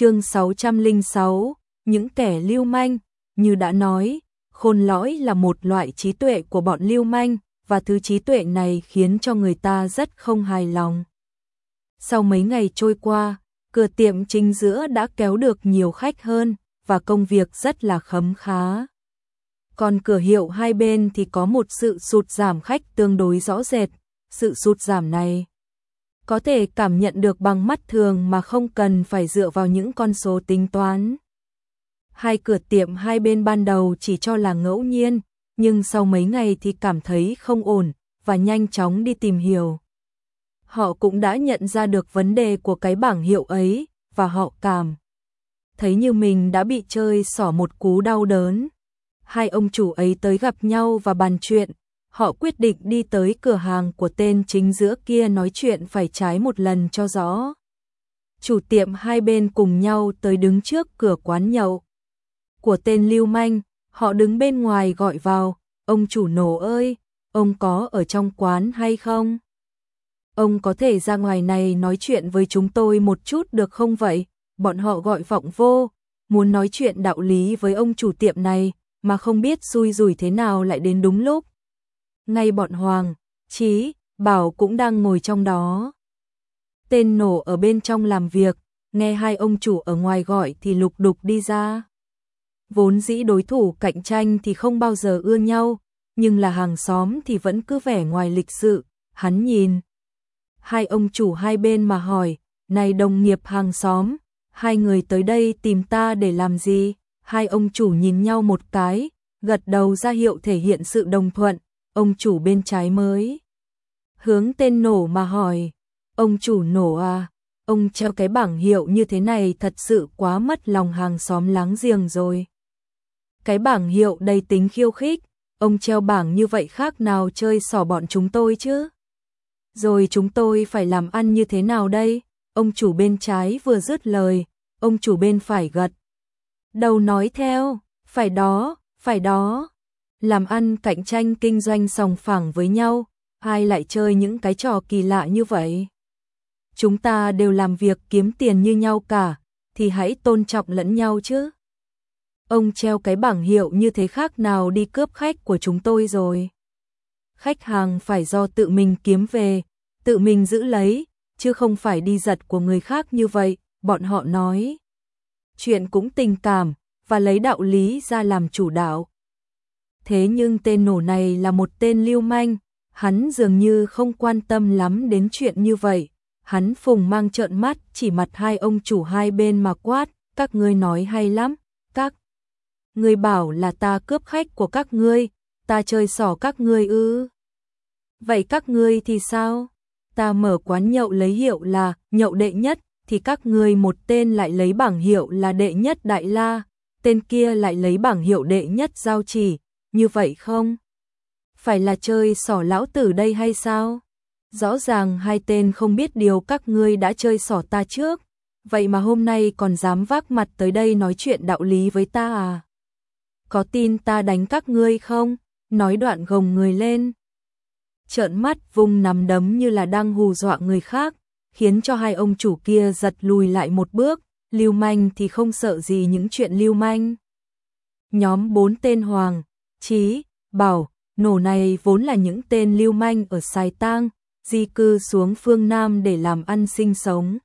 chương 606, những kẻ lưu manh, như đã nói, khôn lõi là một loại trí tuệ của bọn lưu manh, và thứ trí tuệ này khiến cho người ta rất không hài lòng. Sau mấy ngày trôi qua, cửa tiệm chính giữa đã kéo được nhiều khách hơn, và công việc rất là khấm khá. Còn cửa hiệu hai bên thì có một sự sụt giảm khách tương đối rõ rệt, sự sụt giảm này có thể cảm nhận được bằng mắt thường mà không cần phải dựa vào những con số tính toán. Hai cửa tiệm hai bên ban đầu chỉ cho là ngẫu nhiên, nhưng sau mấy ngày thì cảm thấy không ổn và nhanh chóng đi tìm hiểu. Họ cũng đã nhận ra được vấn đề của cái bảng hiệu ấy và họ cảm thấy như mình đã bị chơi xỏ một cú đau đớn. Hai ông chủ ấy tới gặp nhau và bàn chuyện, họ quyết định đi tới cửa hàng của tên chính giữa kia nói chuyện phải trái một lần cho rõ. Chủ tiệm hai bên cùng nhau tới đứng trước cửa quán nhậu. Của tên Lưu Manh, họ đứng bên ngoài gọi vào, ông chủ nổ ơi, ông có ở trong quán hay không? Ông có thể ra ngoài này nói chuyện với chúng tôi một chút được không vậy? Bọn họ gọi vọng vô, muốn nói chuyện đạo lý với ông chủ tiệm này, mà không biết xui rủi thế nào lại đến đúng lúc ngay bọn Hoàng, Chí, Bảo cũng đang ngồi trong đó. Tên nổ ở bên trong làm việc, nghe hai ông chủ ở ngoài gọi thì lục đục đi ra. Vốn dĩ đối thủ cạnh tranh thì không bao giờ ưa nhau, nhưng là hàng xóm thì vẫn cứ vẻ ngoài lịch sự, hắn nhìn. Hai ông chủ hai bên mà hỏi, này đồng nghiệp hàng xóm, hai người tới đây tìm ta để làm gì? Hai ông chủ nhìn nhau một cái, gật đầu ra hiệu thể hiện sự đồng thuận, ông chủ bên trái mới. Hướng tên nổ mà hỏi, ông chủ nổ à, ông treo cái bảng hiệu như thế này thật sự quá mất lòng hàng xóm láng giềng rồi. Cái bảng hiệu đầy tính khiêu khích, ông treo bảng như vậy khác nào chơi xỏ bọn chúng tôi chứ? Rồi chúng tôi phải làm ăn như thế nào đây? Ông chủ bên trái vừa dứt lời, ông chủ bên phải gật. Đầu nói theo, phải đó, phải đó làm ăn cạnh tranh kinh doanh sòng phẳng với nhau, ai lại chơi những cái trò kỳ lạ như vậy? Chúng ta đều làm việc kiếm tiền như nhau cả, thì hãy tôn trọng lẫn nhau chứ. Ông treo cái bảng hiệu như thế khác nào đi cướp khách của chúng tôi rồi. Khách hàng phải do tự mình kiếm về, tự mình giữ lấy, chứ không phải đi giật của người khác như vậy, bọn họ nói. Chuyện cũng tình cảm, và lấy đạo lý ra làm chủ đạo. Thế nhưng tên nổ này là một tên lưu manh, hắn dường như không quan tâm lắm đến chuyện như vậy. Hắn phùng mang trợn mắt chỉ mặt hai ông chủ hai bên mà quát, các ngươi nói hay lắm, các. Ngươi bảo là ta cướp khách của các ngươi, ta chơi xỏ các ngươi ư. Vậy các ngươi thì sao? Ta mở quán nhậu lấy hiệu là nhậu đệ nhất, thì các ngươi một tên lại lấy bảng hiệu là đệ nhất đại la, tên kia lại lấy bảng hiệu đệ nhất giao chỉ, như vậy không? Phải là chơi sỏ lão tử đây hay sao? Rõ ràng hai tên không biết điều các ngươi đã chơi sỏ ta trước, vậy mà hôm nay còn dám vác mặt tới đây nói chuyện đạo lý với ta à? Có tin ta đánh các ngươi không? Nói đoạn gồng người lên. Trợn mắt vùng nắm đấm như là đang hù dọa người khác, khiến cho hai ông chủ kia giật lùi lại một bước, lưu manh thì không sợ gì những chuyện lưu manh. Nhóm bốn tên hoàng, Chí, Bảo, nổ này vốn là những tên lưu manh ở Sài Tang, di cư xuống phương Nam để làm ăn sinh sống.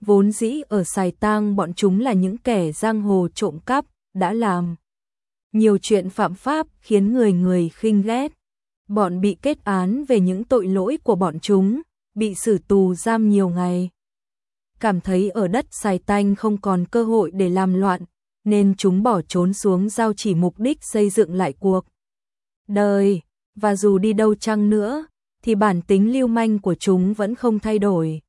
Vốn dĩ ở Sài Tang bọn chúng là những kẻ giang hồ trộm cắp, đã làm nhiều chuyện phạm pháp khiến người người khinh ghét. Bọn bị kết án về những tội lỗi của bọn chúng, bị xử tù giam nhiều ngày. Cảm thấy ở đất Sài Tanh không còn cơ hội để làm loạn, nên chúng bỏ trốn xuống giao chỉ mục đích xây dựng lại cuộc đời, và dù đi đâu chăng nữa, thì bản tính lưu manh của chúng vẫn không thay đổi.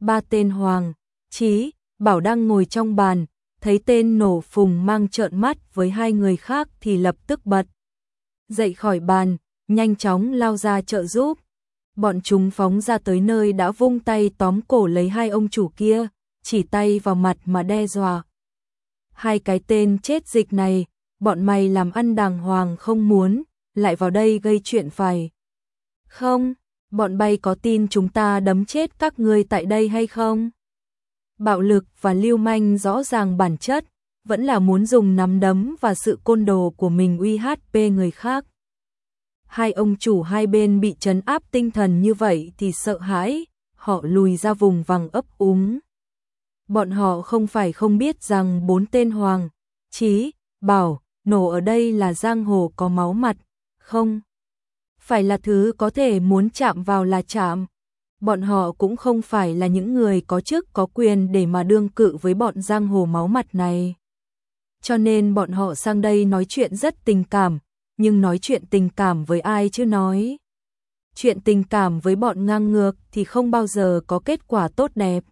Ba tên Hoàng, Chí, Bảo đang ngồi trong bàn, thấy tên nổ phùng mang trợn mắt với hai người khác thì lập tức bật. Dậy khỏi bàn, nhanh chóng lao ra trợ giúp. Bọn chúng phóng ra tới nơi đã vung tay tóm cổ lấy hai ông chủ kia, chỉ tay vào mặt mà đe dọa hai cái tên chết dịch này, bọn mày làm ăn đàng hoàng không muốn, lại vào đây gây chuyện phải. Không, bọn bay có tin chúng ta đấm chết các ngươi tại đây hay không? bạo lực và lưu manh rõ ràng bản chất, vẫn là muốn dùng nắm đấm và sự côn đồ của mình uy HP người khác. Hai ông chủ hai bên bị trấn áp tinh thần như vậy thì sợ hãi, họ lùi ra vùng vằng ấp úng. Bọn họ không phải không biết rằng bốn tên hoàng, chí, bảo, nổ ở đây là giang hồ có máu mặt, không? Phải là thứ có thể muốn chạm vào là chạm. Bọn họ cũng không phải là những người có chức có quyền để mà đương cự với bọn giang hồ máu mặt này. Cho nên bọn họ sang đây nói chuyện rất tình cảm, nhưng nói chuyện tình cảm với ai chứ nói. Chuyện tình cảm với bọn ngang ngược thì không bao giờ có kết quả tốt đẹp.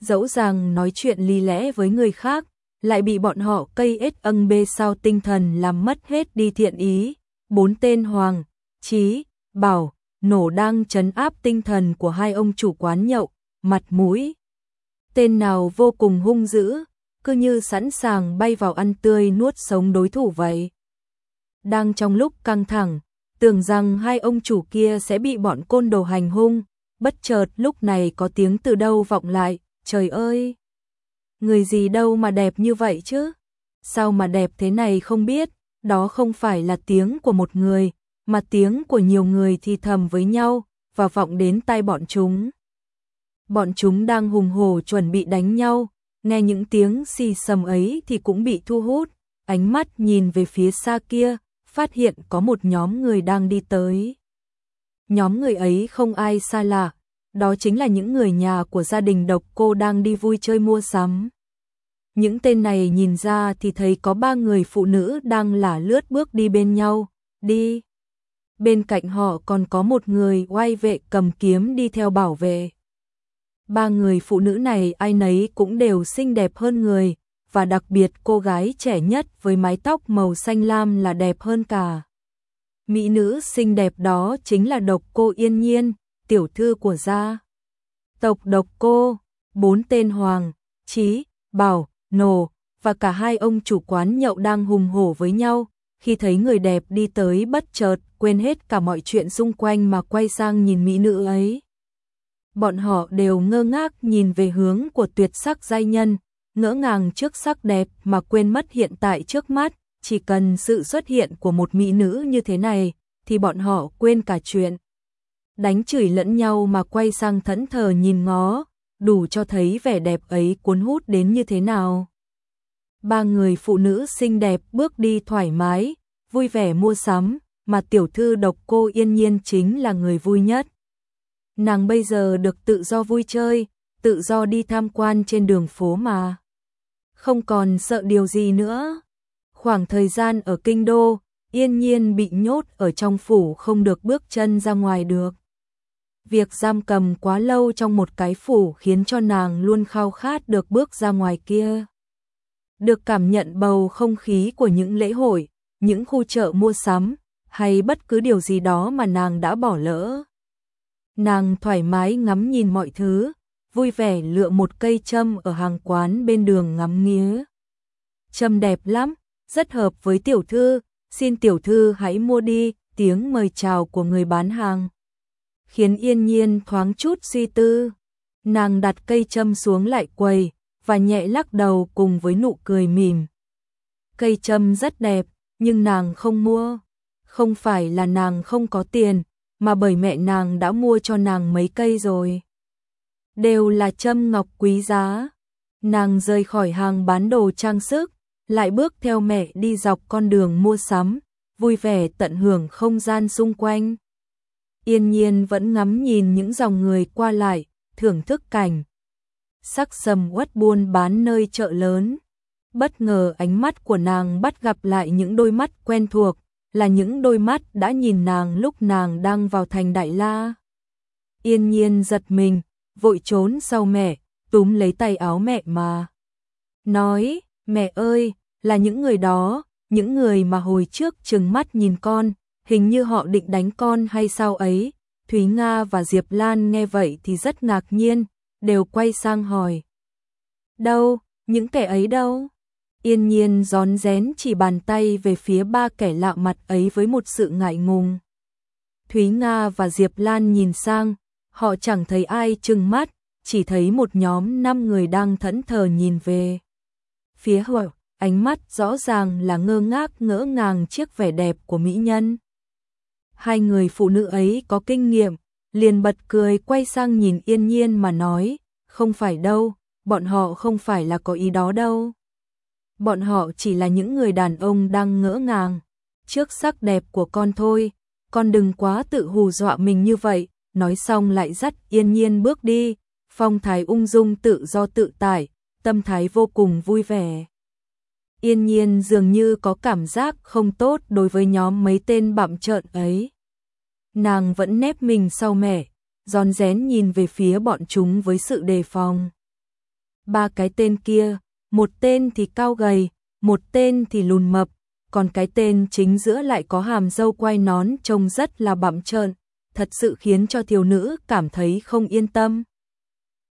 Dẫu rằng nói chuyện lý lẽ với người khác, lại bị bọn họ cây ết âng bê sao tinh thần làm mất hết đi thiện ý. Bốn tên Hoàng, Chí, Bảo, Nổ đang chấn áp tinh thần của hai ông chủ quán nhậu, mặt mũi. Tên nào vô cùng hung dữ, cứ như sẵn sàng bay vào ăn tươi nuốt sống đối thủ vậy. Đang trong lúc căng thẳng, tưởng rằng hai ông chủ kia sẽ bị bọn côn đồ hành hung, bất chợt lúc này có tiếng từ đâu vọng lại, trời ơi! Người gì đâu mà đẹp như vậy chứ? Sao mà đẹp thế này không biết, đó không phải là tiếng của một người, mà tiếng của nhiều người thì thầm với nhau, và vọng đến tai bọn chúng. Bọn chúng đang hùng hổ chuẩn bị đánh nhau, nghe những tiếng xì sầm ấy thì cũng bị thu hút, ánh mắt nhìn về phía xa kia, phát hiện có một nhóm người đang đi tới. Nhóm người ấy không ai xa lạ, đó chính là những người nhà của gia đình độc cô đang đi vui chơi mua sắm. Những tên này nhìn ra thì thấy có ba người phụ nữ đang lả lướt bước đi bên nhau, đi. Bên cạnh họ còn có một người oai vệ cầm kiếm đi theo bảo vệ. Ba người phụ nữ này ai nấy cũng đều xinh đẹp hơn người, và đặc biệt cô gái trẻ nhất với mái tóc màu xanh lam là đẹp hơn cả. Mỹ nữ xinh đẹp đó chính là độc cô yên nhiên, tiểu thư của gia. Tộc độc cô, bốn tên hoàng, trí, bảo, nồ và cả hai ông chủ quán nhậu đang hùng hổ với nhau, khi thấy người đẹp đi tới bất chợt, quên hết cả mọi chuyện xung quanh mà quay sang nhìn mỹ nữ ấy. Bọn họ đều ngơ ngác nhìn về hướng của tuyệt sắc giai nhân, ngỡ ngàng trước sắc đẹp mà quên mất hiện tại trước mắt, chỉ cần sự xuất hiện của một mỹ nữ như thế này, thì bọn họ quên cả chuyện. Đánh chửi lẫn nhau mà quay sang thẫn thờ nhìn ngó, đủ cho thấy vẻ đẹp ấy cuốn hút đến như thế nào. Ba người phụ nữ xinh đẹp bước đi thoải mái, vui vẻ mua sắm, mà tiểu thư độc cô yên nhiên chính là người vui nhất. Nàng bây giờ được tự do vui chơi, tự do đi tham quan trên đường phố mà. Không còn sợ điều gì nữa. Khoảng thời gian ở kinh đô, yên nhiên bị nhốt ở trong phủ không được bước chân ra ngoài được. Việc giam cầm quá lâu trong một cái phủ khiến cho nàng luôn khao khát được bước ra ngoài kia. Được cảm nhận bầu không khí của những lễ hội, những khu chợ mua sắm, hay bất cứ điều gì đó mà nàng đã bỏ lỡ. Nàng thoải mái ngắm nhìn mọi thứ, vui vẻ lựa một cây châm ở hàng quán bên đường ngắm nghía. Châm đẹp lắm, rất hợp với tiểu thư, xin tiểu thư hãy mua đi, tiếng mời chào của người bán hàng. Khiến yên nhiên thoáng chút suy tư. Nàng đặt cây châm xuống lại quầy, và nhẹ lắc đầu cùng với nụ cười mỉm. Cây châm rất đẹp, nhưng nàng không mua. Không phải là nàng không có tiền, mà bởi mẹ nàng đã mua cho nàng mấy cây rồi. Đều là châm ngọc quý giá. Nàng rời khỏi hàng bán đồ trang sức, lại bước theo mẹ đi dọc con đường mua sắm, vui vẻ tận hưởng không gian xung quanh. Yên nhiên vẫn ngắm nhìn những dòng người qua lại, thưởng thức cảnh. Sắc sầm uất buôn bán nơi chợ lớn. Bất ngờ ánh mắt của nàng bắt gặp lại những đôi mắt quen thuộc, là những đôi mắt đã nhìn nàng lúc nàng đang vào thành Đại La. Yên nhiên giật mình, vội trốn sau mẹ, túm lấy tay áo mẹ mà. Nói, mẹ ơi, là những người đó, những người mà hồi trước trừng mắt nhìn con, hình như họ định đánh con hay sao ấy. Thúy Nga và Diệp Lan nghe vậy thì rất ngạc nhiên, đều quay sang hỏi. Đâu, những kẻ ấy đâu? Yên nhiên gión rén chỉ bàn tay về phía ba kẻ lạ mặt ấy với một sự ngại ngùng. Thúy Nga và Diệp Lan nhìn sang, họ chẳng thấy ai trừng mắt, chỉ thấy một nhóm năm người đang thẫn thờ nhìn về. Phía hở, ánh mắt rõ ràng là ngơ ngác ngỡ ngàng trước vẻ đẹp của mỹ nhân. Hai người phụ nữ ấy có kinh nghiệm, liền bật cười quay sang nhìn yên nhiên mà nói, không phải đâu, bọn họ không phải là có ý đó đâu. Bọn họ chỉ là những người đàn ông đang ngỡ ngàng, trước sắc đẹp của con thôi, con đừng quá tự hù dọa mình như vậy, nói xong lại dắt yên nhiên bước đi, phong thái ung dung tự do tự tại, tâm thái vô cùng vui vẻ. Yên nhiên dường như có cảm giác không tốt đối với nhóm mấy tên bạm trợn ấy. Nàng vẫn nép mình sau mẹ, giòn rén nhìn về phía bọn chúng với sự đề phòng. Ba cái tên kia, một tên thì cao gầy, một tên thì lùn mập, còn cái tên chính giữa lại có hàm dâu quai nón trông rất là bặm trợn, thật sự khiến cho thiếu nữ cảm thấy không yên tâm.